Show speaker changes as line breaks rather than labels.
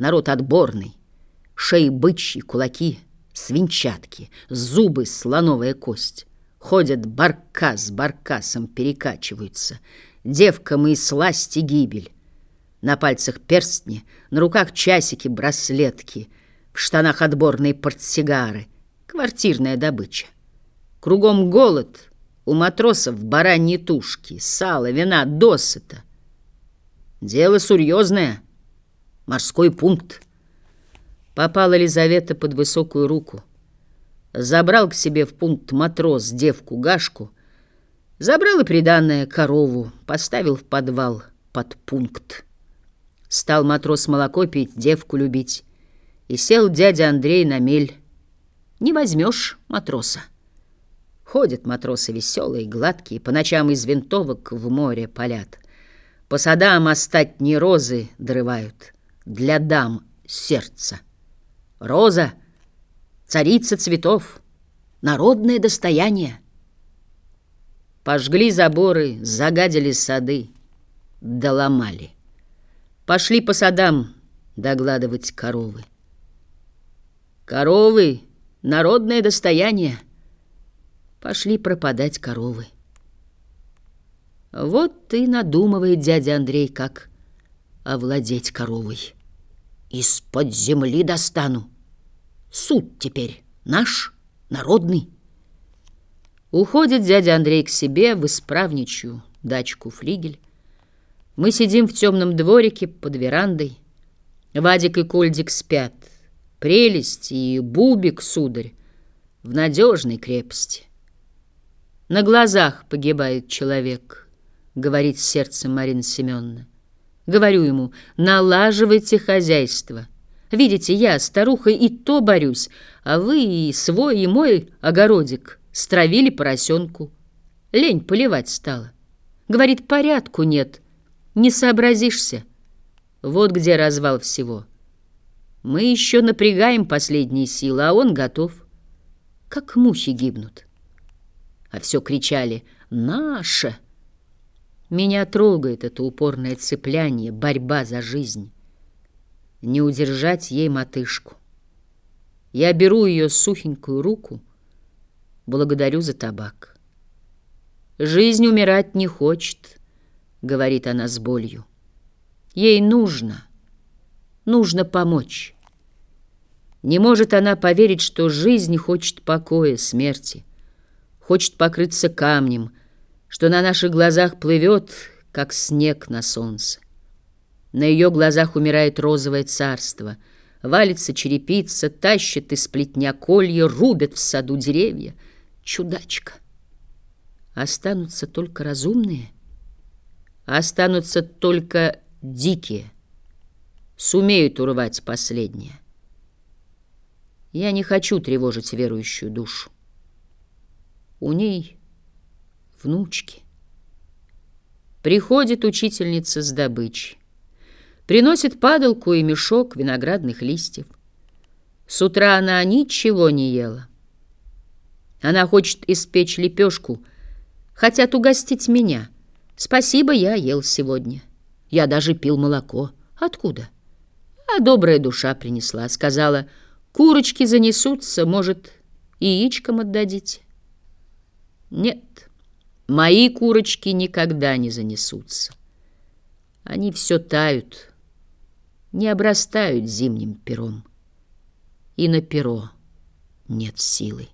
Народ отборный, шеи бычьи, кулаки, свинчатки, зубы, слоновая кость. Ходят барка с баркасом, перекачиваются. Девкам и сласти гибель. На пальцах перстни, на руках часики, браслетки, в штанах отборные портсигары, квартирная добыча. Кругом голод, у матросов бараньи тушки, сало, вина, досыта. Дело серьезное, морской пункт. Попала Лизавета под высокую руку. Забрал к себе в пункт матрос девку Гашку, забрал и приданное корову, поставил в подвал под пункт. Стал матрос молоко пить, девку любить. И сел дядя Андрей на мель. Не возьмешь матроса. Ходят матросы веселые, гладкие, По ночам из винтовок в море палят. По садам остатние розы дрывают, Для дам сердца. Роза — царица цветов, Народное достояние. Пожгли заборы, загадили сады, Доломали. Пошли по садам догладывать коровы. Коровы — народное достояние. Пошли пропадать коровы. Вот ты надумывает дядя Андрей, как овладеть коровой. Из-под земли достану. Суд теперь наш, народный. Уходит дядя Андрей к себе в исправничью дачку флигель. Мы сидим в темном дворике под верандой. Вадик и Кольдик спят. Прелесть и Бубик, сударь, в надежной крепости. На глазах погибает человек, говорит сердце Марина Семеновна. Говорю ему, налаживайте хозяйство. Видите, я, старуха, и то борюсь, а вы и свой, и мой огородик стравили поросенку. Лень поливать стала. Говорит, порядку нет — не сообразишься. Вот где развал всего. Мы еще напрягаем последние силы, а он готов. Как мухи гибнут. А все кричали «Наше!». Меня трогает это упорное цепляние, борьба за жизнь. Не удержать ей мотышку. Я беру ее сухенькую руку, благодарю за табак. Жизнь умирать не хочет —— говорит она с болью. Ей нужно, нужно помочь. Не может она поверить, что жизнь хочет покоя, смерти, хочет покрыться камнем, что на наших глазах плывет, как снег на солнце. На ее глазах умирает розовое царство, валится черепица, тащит из плетня колья, рубят в саду деревья. Чудачка! Останутся только разумные — Останутся только дикие, сумеют урвать последнее. Я не хочу тревожить верующую душу. У ней внучки. Приходит учительница с добычей. Приносит падалку и мешок виноградных листьев. С утра она ничего не ела. Она хочет испечь лепешку, хотят угостить меня — Спасибо, я ел сегодня. Я даже пил молоко. Откуда? А добрая душа принесла. Сказала, курочки занесутся, может, яичкам отдадите. Нет, мои курочки никогда не занесутся. Они все тают, не обрастают зимним пером. И на перо нет силы.